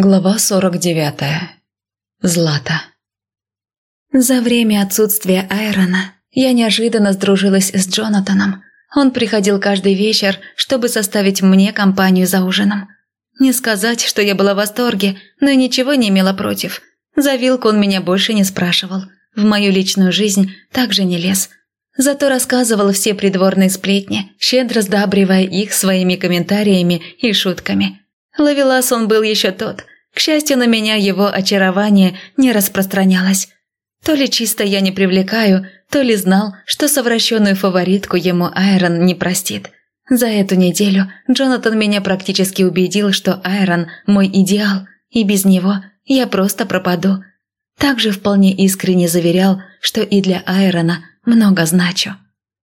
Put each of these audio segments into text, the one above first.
Глава 49. Злата. За время отсутствия Айрона я неожиданно сдружилась с Джонатаном. Он приходил каждый вечер, чтобы составить мне компанию за ужином. Не сказать, что я была в восторге, но ничего не имела против. За вилку он меня больше не спрашивал. В мою личную жизнь также не лез. Зато рассказывал все придворные сплетни, щедро сдабривая их своими комментариями и шутками – Ловелас он был еще тот. К счастью, на меня его очарование не распространялось. То ли чисто я не привлекаю, то ли знал, что совращенную фаворитку ему Айрон не простит. За эту неделю Джонатан меня практически убедил, что Айрон – мой идеал, и без него я просто пропаду. Также вполне искренне заверял, что и для Айрона много значу.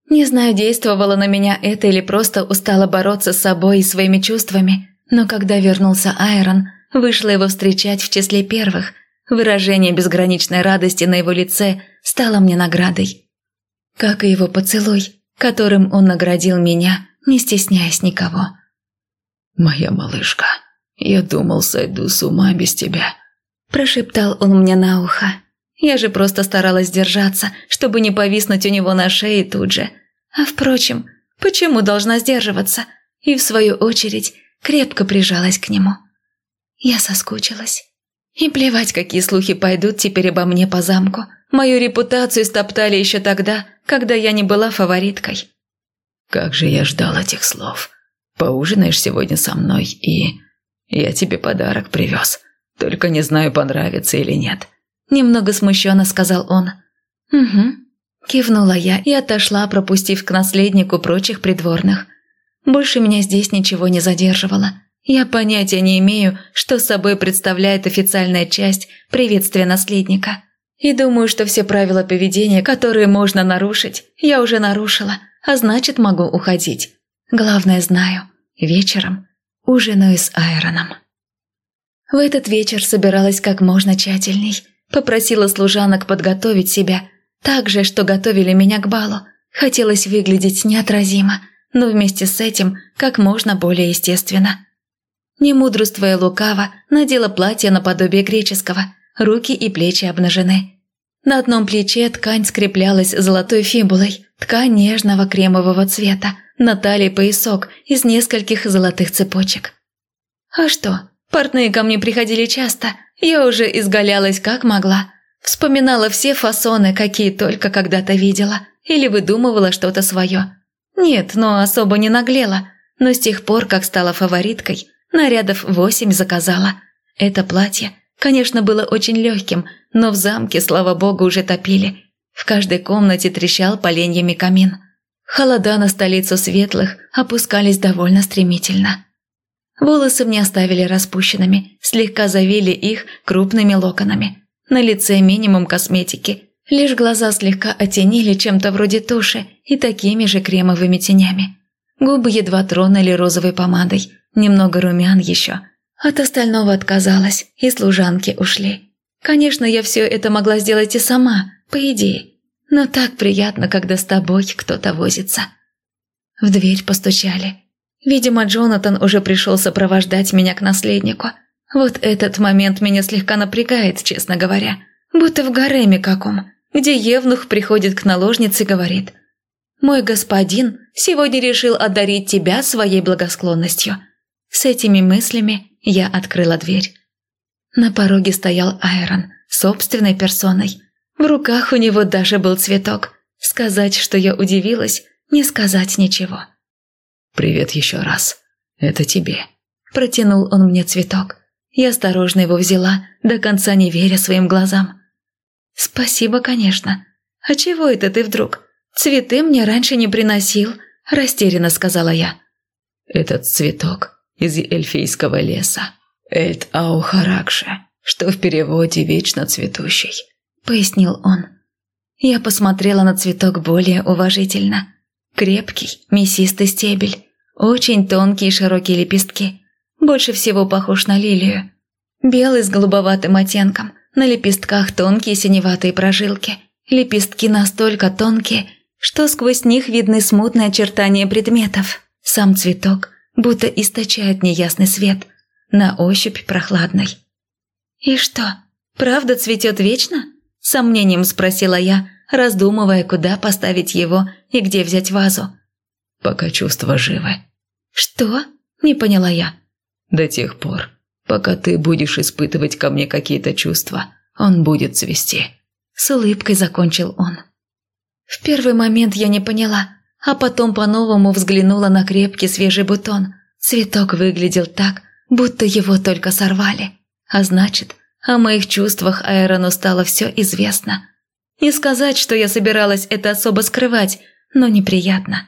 Не знаю, действовало на меня это или просто устала бороться с собой и своими чувствами – но когда вернулся Айрон, вышла его встречать в числе первых. Выражение безграничной радости на его лице стало мне наградой. Как и его поцелуй, которым он наградил меня, не стесняясь никого. «Моя малышка, я думал, сойду с ума без тебя», – прошептал он мне на ухо. Я же просто старалась держаться, чтобы не повиснуть у него на шее тут же. А впрочем, почему должна сдерживаться? И в свою очередь крепко прижалась к нему. Я соскучилась. И плевать, какие слухи пойдут теперь обо мне по замку. Мою репутацию стоптали еще тогда, когда я не была фавориткой. Как же я ждал этих слов. Поужинаешь сегодня со мной, и... Я тебе подарок привез. Только не знаю, понравится или нет. Немного смущенно сказал он. Угу. Кивнула я и отошла, пропустив к наследнику прочих придворных. Больше меня здесь ничего не задерживало. Я понятия не имею, что собой представляет официальная часть приветствия наследника. И думаю, что все правила поведения, которые можно нарушить, я уже нарушила, а значит могу уходить. Главное знаю, вечером ужинаю с Айроном. В этот вечер собиралась как можно тщательней. Попросила служанок подготовить себя, так же, что готовили меня к балу. Хотелось выглядеть неотразимо – но вместе с этим как можно более естественно. Не мудрствуя лукаво, надела платье наподобие греческого, руки и плечи обнажены. На одном плече ткань скреплялась золотой фибулой, ткань нежного кремового цвета, на талии поясок из нескольких золотых цепочек. А что, портные ко мне приходили часто, я уже изгалялась как могла. Вспоминала все фасоны, какие только когда-то видела, или выдумывала что-то свое. Нет, но особо не наглела. Но с тех пор, как стала фавориткой, нарядов восемь заказала. Это платье, конечно, было очень легким, но в замке, слава богу, уже топили. В каждой комнате трещал поленьями камин. Холода на столицу светлых опускались довольно стремительно. Волосы мне оставили распущенными, слегка завили их крупными локонами. На лице минимум косметики, Лишь глаза слегка оттенили чем-то вроде туши и такими же кремовыми тенями. Губы едва тронули розовой помадой, немного румян еще. От остального отказалась, и служанки ушли. Конечно, я все это могла сделать и сама, по идее. Но так приятно, когда с тобой кто-то возится. В дверь постучали. Видимо, Джонатан уже пришел сопровождать меня к наследнику. Вот этот момент меня слегка напрягает, честно говоря. Будто в гареме каком где Евнух приходит к наложнице и говорит «Мой господин сегодня решил одарить тебя своей благосклонностью». С этими мыслями я открыла дверь. На пороге стоял Айрон, собственной персоной. В руках у него даже был цветок. Сказать, что я удивилась, не сказать ничего. «Привет еще раз. Это тебе». Протянул он мне цветок. Я осторожно его взяла, до конца не веря своим глазам. «Спасибо, конечно. А чего это ты вдруг? Цветы мне раньше не приносил», – растерянно сказала я. «Этот цветок из эльфийского леса. Эльт Аухаракше, что в переводе «вечно цветущий», – пояснил он. Я посмотрела на цветок более уважительно. Крепкий, мясистый стебель, очень тонкие и широкие лепестки. Больше всего похож на лилию. Белый с голубоватым оттенком – на лепестках тонкие синеватые прожилки. Лепестки настолько тонкие, что сквозь них видны смутные очертания предметов. Сам цветок будто источает неясный свет, на ощупь прохладный. «И что, правда цветет вечно?» – сомнением спросила я, раздумывая, куда поставить его и где взять вазу. «Пока чувства живы». «Что?» – не поняла я. «До тех пор, пока ты будешь испытывать ко мне какие-то чувства, он будет цвести». С улыбкой закончил он. В первый момент я не поняла, а потом по-новому взглянула на крепкий свежий бутон. Цветок выглядел так, будто его только сорвали. А значит, о моих чувствах Айрону стало все известно. Не сказать, что я собиралась это особо скрывать, но неприятно.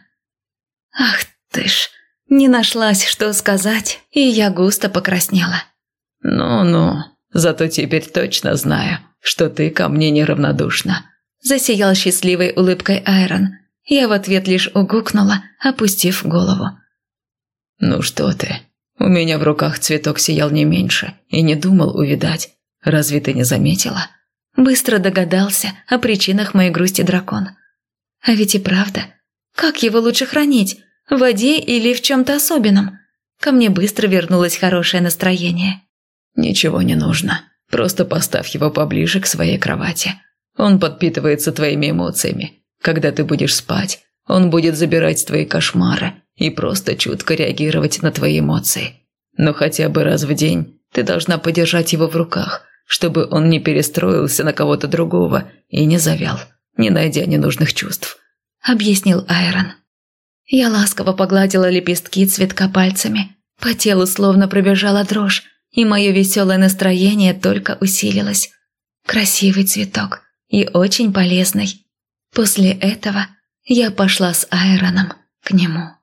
Ах ты ж, не нашлась, что сказать, и я густо покраснела. «Ну-ну, зато теперь точно знаю, что ты ко мне неравнодушна», – засиял счастливой улыбкой Айрон. Я в ответ лишь угукнула, опустив голову. «Ну что ты, у меня в руках цветок сиял не меньше и не думал увидать. Разве ты не заметила?» Быстро догадался о причинах моей грусти дракон. А ведь и правда, как его лучше хранить? В воде или в чем-то особенном? Ко мне быстро вернулось хорошее настроение. «Ничего не нужно. Просто поставь его поближе к своей кровати. Он подпитывается твоими эмоциями. Когда ты будешь спать, он будет забирать твои кошмары и просто чутко реагировать на твои эмоции. Но хотя бы раз в день ты должна подержать его в руках, чтобы он не перестроился на кого-то другого и не завял, не найдя ненужных чувств», – объяснил Айрон. Я ласково погладила лепестки цветка пальцами. По телу словно пробежала дрожь, и мое веселое настроение только усилилось. Красивый цветок и очень полезный. После этого я пошла с Айроном к нему.